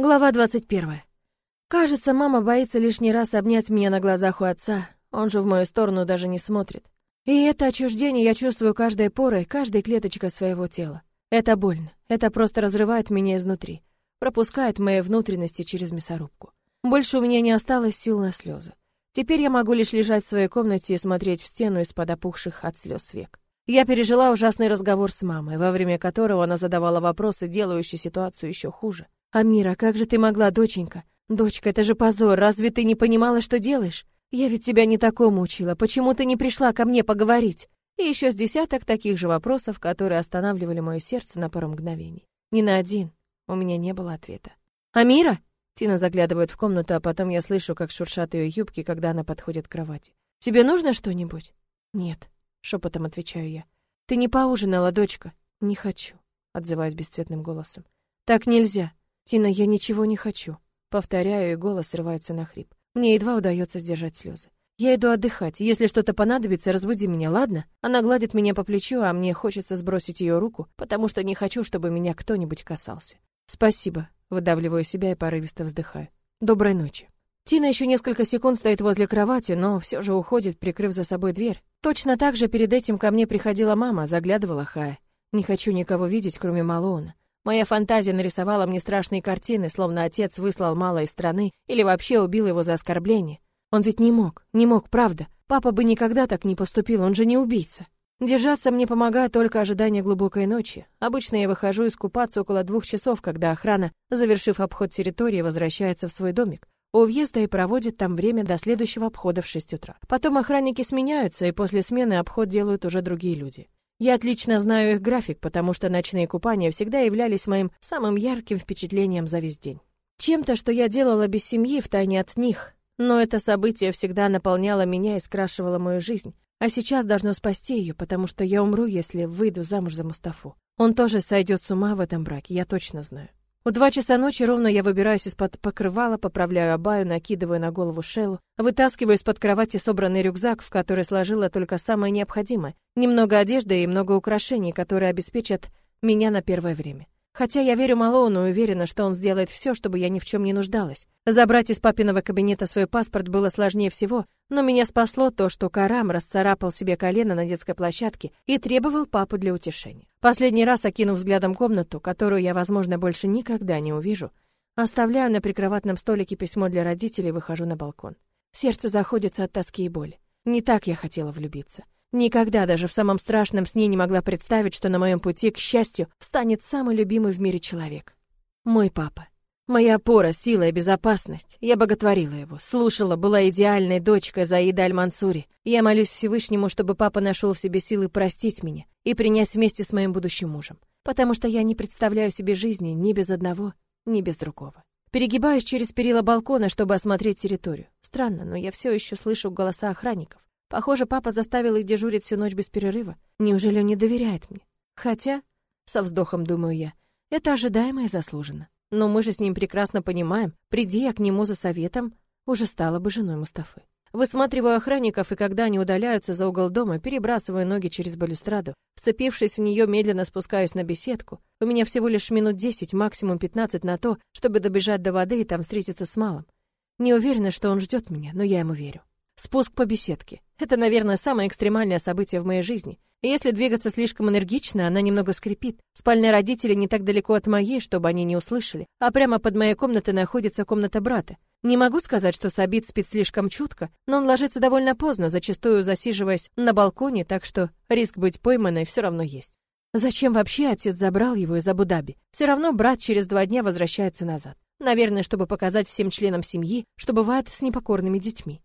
Глава 21. Кажется, мама боится лишний раз обнять меня на глазах у отца. Он же в мою сторону даже не смотрит. И это отчуждение я чувствую каждой порой, каждой клеточкой своего тела. Это больно. Это просто разрывает меня изнутри. Пропускает мои внутренности через мясорубку. Больше у меня не осталось сил на слезы. Теперь я могу лишь лежать в своей комнате и смотреть в стену из-под опухших от слез век. Я пережила ужасный разговор с мамой, во время которого она задавала вопросы, делающие ситуацию еще хуже. «Амира, как же ты могла, доченька? Дочка, это же позор, разве ты не понимала, что делаешь? Я ведь тебя не такому учила, почему ты не пришла ко мне поговорить?» И еще с десяток таких же вопросов, которые останавливали мое сердце на пару мгновений. Ни на один у меня не было ответа. «Амира?» Тина заглядывает в комнату, а потом я слышу, как шуршат ее юбки, когда она подходит к кровати. «Тебе нужно что-нибудь?» «Нет», — шепотом отвечаю я. «Ты не поужинала, дочка?» «Не хочу», — отзываюсь бесцветным голосом. «Так нельзя. «Тина, я ничего не хочу». Повторяю, и голос срывается на хрип. Мне едва удается сдержать слезы. Я иду отдыхать. Если что-то понадобится, разбуди меня, ладно? Она гладит меня по плечу, а мне хочется сбросить ее руку, потому что не хочу, чтобы меня кто-нибудь касался. Спасибо. Выдавливаю себя и порывисто вздыхаю. Доброй ночи. Тина еще несколько секунд стоит возле кровати, но все же уходит, прикрыв за собой дверь. Точно так же перед этим ко мне приходила мама, заглядывала Хая. Не хочу никого видеть, кроме Малоуна. Моя фантазия нарисовала мне страшные картины, словно отец выслал мало из страны или вообще убил его за оскорбление. Он ведь не мог, не мог, правда. Папа бы никогда так не поступил, он же не убийца. Держаться мне помогает только ожидание глубокой ночи. Обычно я выхожу искупаться около двух часов, когда охрана, завершив обход территории, возвращается в свой домик. У въезда и проводит там время до следующего обхода в 6 утра. Потом охранники сменяются, и после смены обход делают уже другие люди. Я отлично знаю их график, потому что ночные купания всегда являлись моим самым ярким впечатлением за весь день. Чем-то, что я делала без семьи, втайне от них. Но это событие всегда наполняло меня и скрашивало мою жизнь. А сейчас должно спасти ее, потому что я умру, если выйду замуж за Мустафу. Он тоже сойдет с ума в этом браке, я точно знаю. В два часа ночи ровно я выбираюсь из-под покрывала, поправляю абаю, накидываю на голову шелу, вытаскиваю из-под кровати собранный рюкзак, в который сложила только самое необходимое, немного одежды и много украшений, которые обеспечат меня на первое время. Хотя я верю Малоуну и уверена, что он сделает все, чтобы я ни в чем не нуждалась. Забрать из папиного кабинета свой паспорт было сложнее всего, но меня спасло то, что Карам расцарапал себе колено на детской площадке и требовал папу для утешения. Последний раз, окинув взглядом комнату, которую я, возможно, больше никогда не увижу, оставляю на прикроватном столике письмо для родителей и выхожу на балкон. Сердце заходится от тоски и боли. Не так я хотела влюбиться. Никогда даже в самом страшном сне не могла представить, что на моем пути, к счастью, станет самый любимый в мире человек. Мой папа. Моя опора, сила и безопасность. Я боготворила его, слушала, была идеальной дочкой Заида Аль-Мансури. Я молюсь Всевышнему, чтобы папа нашел в себе силы простить меня и принять вместе с моим будущим мужем. Потому что я не представляю себе жизни ни без одного, ни без другого. Перегибаюсь через перила балкона, чтобы осмотреть территорию. Странно, но я все еще слышу голоса охранников. Похоже, папа заставил их дежурить всю ночь без перерыва. Неужели он не доверяет мне? Хотя, со вздохом думаю я, это ожидаемо и заслуженно. Но мы же с ним прекрасно понимаем, приди я к нему за советом, уже стала бы женой Мустафы. Высматриваю охранников, и когда они удаляются за угол дома, перебрасываю ноги через балюстраду. Вцепившись в нее, медленно спускаюсь на беседку. У меня всего лишь минут десять, максимум пятнадцать на то, чтобы добежать до воды и там встретиться с малым. Не уверена, что он ждет меня, но я ему верю. Спуск по беседке. Это, наверное, самое экстремальное событие в моей жизни. И если двигаться слишком энергично, она немного скрипит. Спальня родителей не так далеко от моей, чтобы они не услышали, а прямо под моей комнатой находится комната брата. Не могу сказать, что Сабит спит слишком чутко, но он ложится довольно поздно, зачастую засиживаясь на балконе, так что риск быть пойманной все равно есть. Зачем вообще отец забрал его из Абу-Даби? Все равно брат через два дня возвращается назад. Наверное, чтобы показать всем членам семьи, что бывает с непокорными детьми.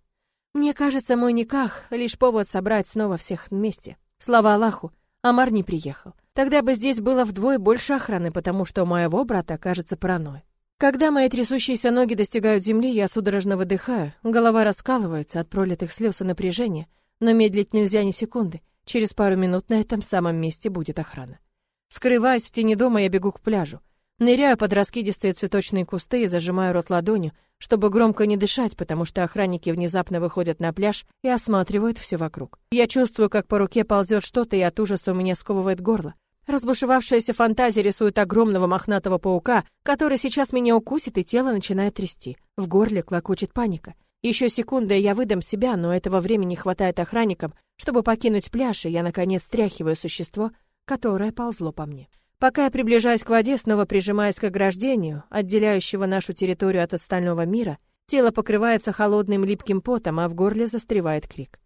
Мне кажется, мой никах — лишь повод собрать снова всех вместе. Слава Аллаху, Амар не приехал. Тогда бы здесь было вдвое больше охраны, потому что у моего брата, кажется, паранойя. Когда мои трясущиеся ноги достигают земли, я судорожно выдыхаю, голова раскалывается от пролитых слез и напряжения, но медлить нельзя ни секунды. Через пару минут на этом самом месте будет охрана. Скрываясь в тени дома, я бегу к пляжу. Ныряю под раскидистые цветочные кусты и зажимаю рот ладонью, чтобы громко не дышать, потому что охранники внезапно выходят на пляж и осматривают все вокруг. Я чувствую, как по руке ползет что-то, и от ужаса у меня сковывает горло. Разбушевавшаяся фантазия рисует огромного мохнатого паука, который сейчас меня укусит, и тело начинает трясти. В горле клокочет паника. Еще секунда, и я выдам себя, но этого времени хватает охранникам, чтобы покинуть пляж, и я, наконец, стряхиваю существо, которое ползло по мне. Пока я приближаюсь к воде, снова прижимаясь к ограждению, отделяющего нашу территорию от остального мира, тело покрывается холодным липким потом, а в горле застревает крик.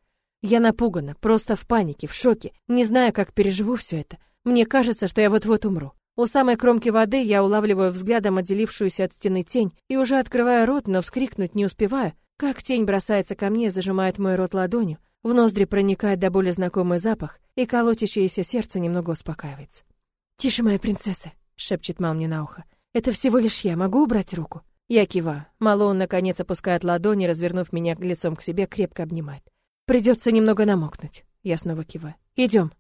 Я напугана, просто в панике, в шоке, не знаю, как переживу все это. Мне кажется, что я вот-вот умру. У самой кромки воды я улавливаю взглядом отделившуюся от стены тень и уже открываю рот, но вскрикнуть не успеваю, как тень бросается ко мне, зажимает мой рот ладонью, в ноздри проникает до боли знакомый запах, и колотящееся сердце немного успокаивается. «Тише, моя принцесса», — шепчет мал мне на ухо. «Это всего лишь я. Могу убрать руку?» Я киваю. Малон, наконец, опускает ладони, развернув меня лицом к себе, крепко обнимает. «Придется немного намокнуть». Я снова киваю. «Идем».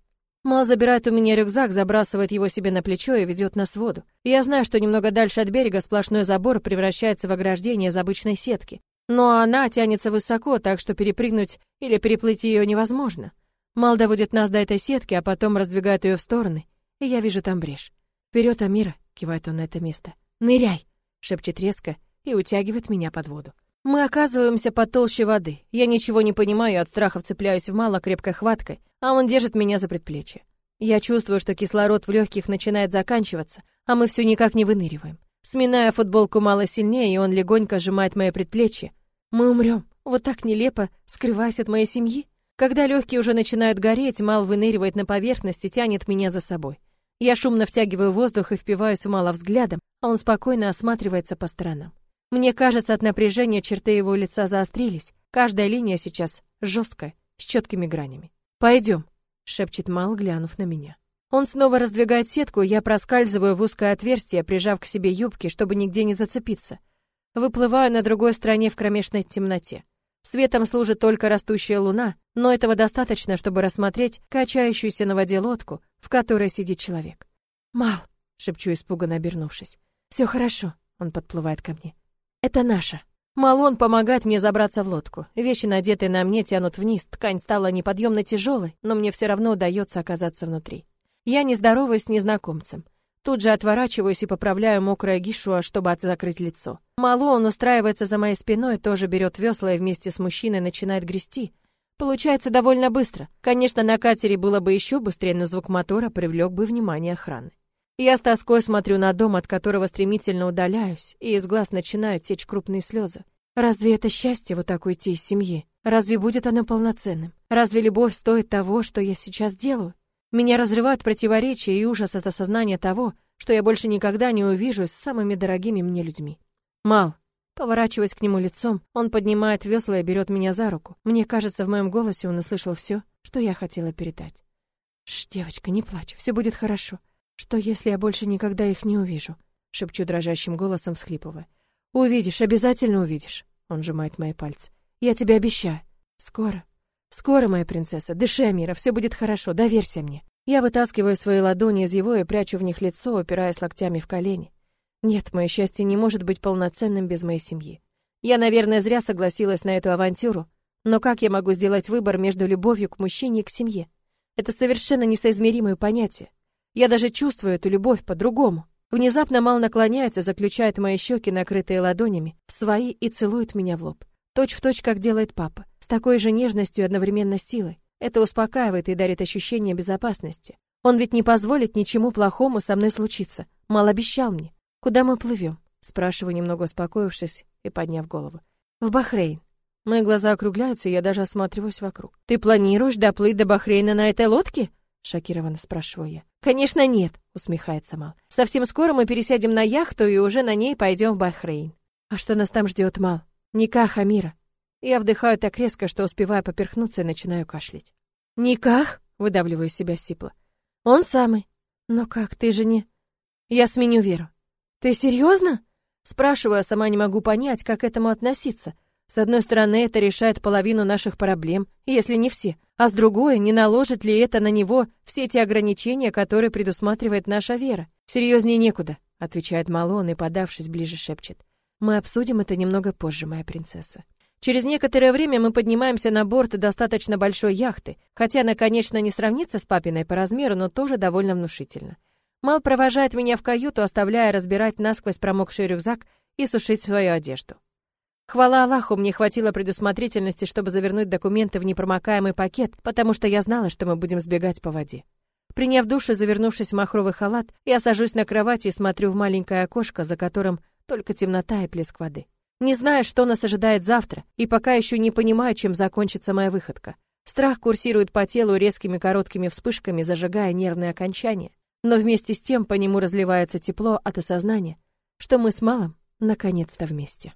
Мал забирает у меня рюкзак, забрасывает его себе на плечо и ведет нас в воду. Я знаю, что немного дальше от берега сплошной забор превращается в ограждение из обычной сетки. Но она тянется высоко, так что перепрыгнуть или переплыть ее невозможно. Мал доводит нас до этой сетки, а потом раздвигает ее в стороны, я вижу там брешь. «Вперед, Амира!» — кивает он на это место. «Ныряй!» — шепчет резко и утягивает меня под воду. Мы оказываемся под толще воды. Я ничего не понимаю, от страха вцепляюсь в мало крепкой хваткой, а он держит меня за предплечье. Я чувствую, что кислород в легких начинает заканчиваться, а мы все никак не выныриваем. Сминая футболку мало сильнее, и он легонько сжимает мои предплечье. Мы умрем. Вот так нелепо, скрываясь от моей семьи. Когда легкие уже начинают гореть, Мал выныривает на поверхность и тянет меня за собой. Я шумно втягиваю воздух и впиваюсь в Мала взглядом, а он спокойно осматривается по сторонам. Мне кажется, от напряжения черты его лица заострились. Каждая линия сейчас жесткая, с четкими гранями. «Пойдем», — шепчет Мал, глянув на меня. Он снова раздвигает сетку, я проскальзываю в узкое отверстие, прижав к себе юбки, чтобы нигде не зацепиться. Выплываю на другой стороне в кромешной темноте. Светом служит только растущая луна, но этого достаточно, чтобы рассмотреть качающуюся на воде лодку, в которой сидит человек. «Мал», — шепчу испуганно обернувшись. «Все хорошо», — он подплывает ко мне. «Это наша». Малон помогает мне забраться в лодку. Вещи, надетые на мне, тянут вниз. Ткань стала неподъемно тяжелой, но мне все равно удается оказаться внутри. Я не здороваюсь с незнакомцем. Тут же отворачиваюсь и поправляю мокрое гишуа, чтобы закрыть лицо. Мало он устраивается за моей спиной, тоже берет весла и вместе с мужчиной начинает грести. Получается довольно быстро. Конечно, на катере было бы еще быстрее, но звук мотора привлек бы внимание охраны. Я с тоской смотрю на дом, от которого стремительно удаляюсь, и из глаз начинают течь крупные слезы. Разве это счастье вот так уйти из семьи? Разве будет оно полноценным? Разве любовь стоит того, что я сейчас делаю? Меня разрывают противоречия и ужас от осознания того, что я больше никогда не увижусь с самыми дорогими мне людьми. Мал, поворачиваясь к нему лицом, он поднимает весла и берет меня за руку. Мне кажется, в моем голосе он услышал все, что я хотела передать. Ш, девочка, не плачь, все будет хорошо. Что, если я больше никогда их не увижу? Шепчу дрожащим голосом, всхлипывая. Увидишь, обязательно увидишь. Он сжимает мои пальцы. Я тебе обещаю. Скоро, «Скоро, моя принцесса, дыши, Амира, все будет хорошо, доверься мне». Я вытаскиваю свои ладони из его и прячу в них лицо, опираясь локтями в колени. Нет, мое счастье не может быть полноценным без моей семьи. Я, наверное, зря согласилась на эту авантюру, но как я могу сделать выбор между любовью к мужчине и к семье? Это совершенно несоизмеримые понятия. Я даже чувствую эту любовь по-другому. Внезапно Мал наклоняется, заключает мои щеки, накрытые ладонями, в свои и целует меня в лоб. Точь в точь, как делает папа с такой же нежностью и одновременно силой. Это успокаивает и дарит ощущение безопасности. Он ведь не позволит ничему плохому со мной случиться. Мало обещал мне. Куда мы плывем? Спрашиваю, немного успокоившись и подняв голову. В Бахрейн. Мои глаза округляются, и я даже осматриваюсь вокруг. Ты планируешь доплыть до Бахрейна на этой лодке? Шокированно спрашиваю я. Конечно, нет, усмехается Мал. Совсем скоро мы пересядем на яхту и уже на ней пойдем в Бахрейн. А что нас там ждет, Мал? Никах Амира. Я вдыхаю так резко, что успеваю поперхнуться и начинаю кашлять. «Никах?» — выдавливаю из себя сипло. «Он самый. Но как, ты же не...» Я сменю веру. «Ты серьезно?» Спрашиваю, а сама не могу понять, как к этому относиться. С одной стороны, это решает половину наших проблем, если не все. А с другой, не наложит ли это на него все те ограничения, которые предусматривает наша вера? Серьезнее некуда, отвечает Малон и, подавшись ближе, шепчет. Мы обсудим это немного позже, моя принцесса. Через некоторое время мы поднимаемся на борт достаточно большой яхты, хотя она, конечно, не сравнится с папиной по размеру, но тоже довольно внушительно. Мал провожает меня в каюту, оставляя разбирать насквозь промокший рюкзак и сушить свою одежду. Хвала Аллаху, мне хватило предусмотрительности, чтобы завернуть документы в непромокаемый пакет, потому что я знала, что мы будем сбегать по воде. Приняв душ и завернувшись в махровый халат, я сажусь на кровати и смотрю в маленькое окошко, за которым только темнота и плеск воды. Не знаю, что нас ожидает завтра, и пока еще не понимаю, чем закончится моя выходка. Страх курсирует по телу резкими короткими вспышками, зажигая нервные окончания но вместе с тем по нему разливается тепло от осознания, что мы с Малом наконец-то вместе.